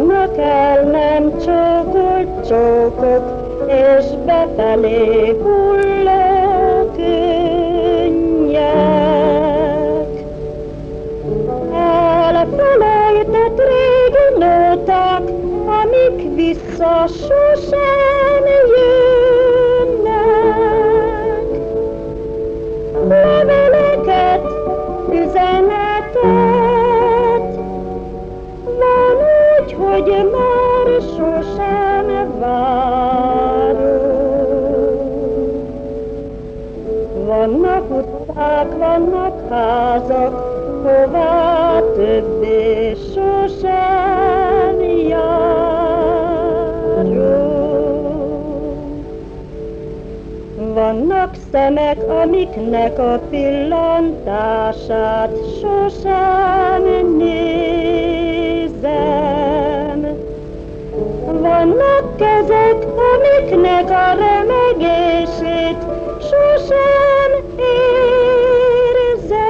Hívnak nem csókolt csókok, és befelé hulló könnyek. Elfelejtett régi nóták, amik vissza sosem már sosem várunk. Vannak utcák, vannak házak, hová többé sosem járunk. Vannak szemek, amiknek a pillantását sosem kezet, amiknek a remegését sosem érzem.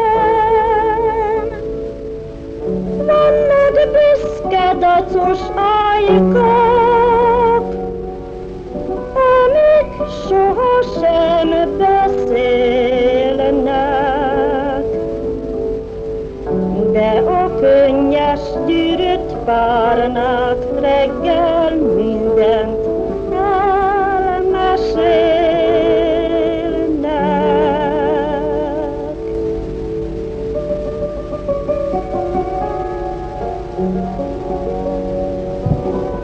Vannak büszke dacos ajkak, amik sohasem beszélnek, de a könnyes gyűrűt várnak reggel mi. Thank you.